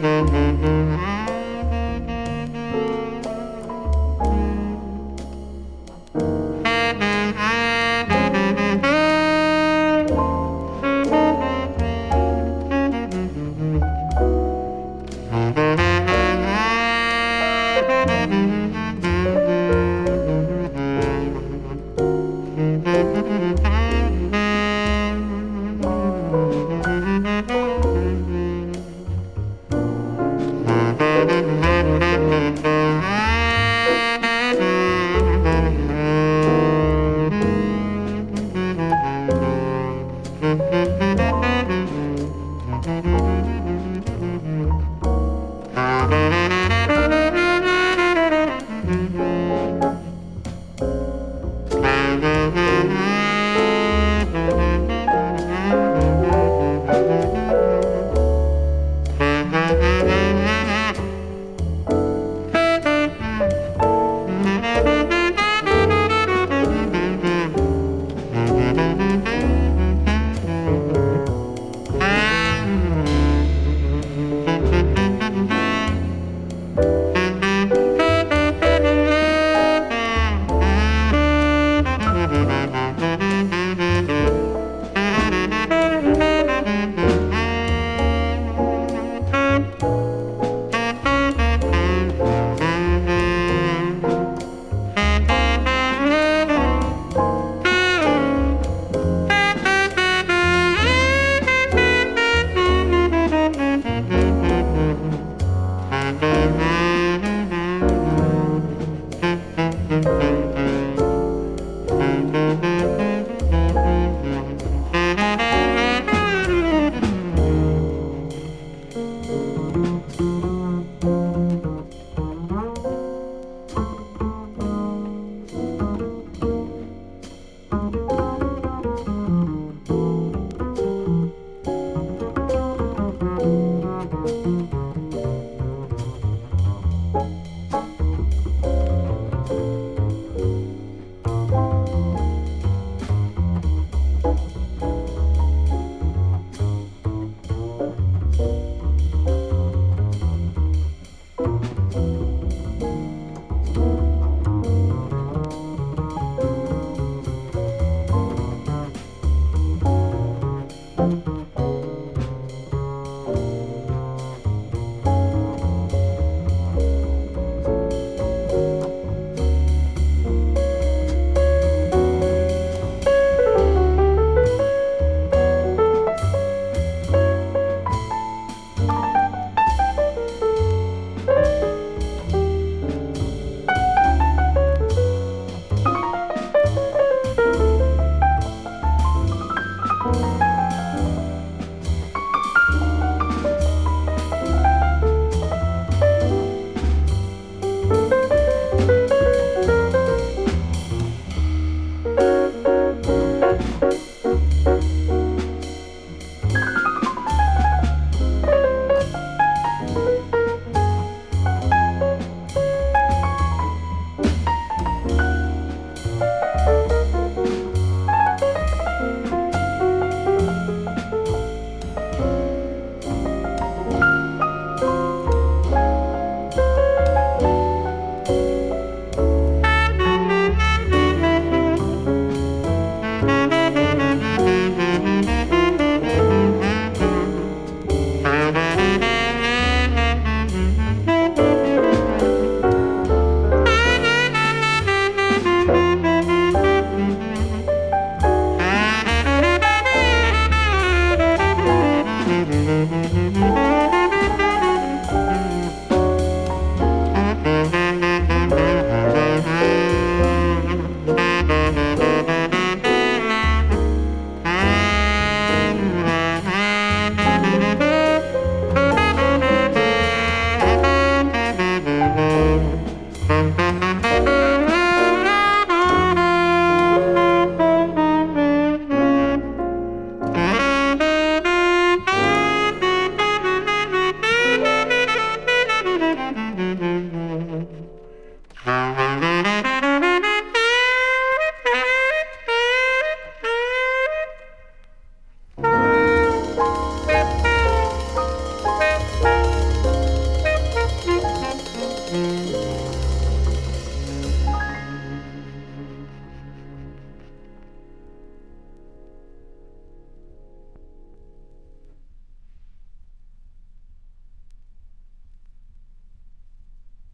Mm-hmm.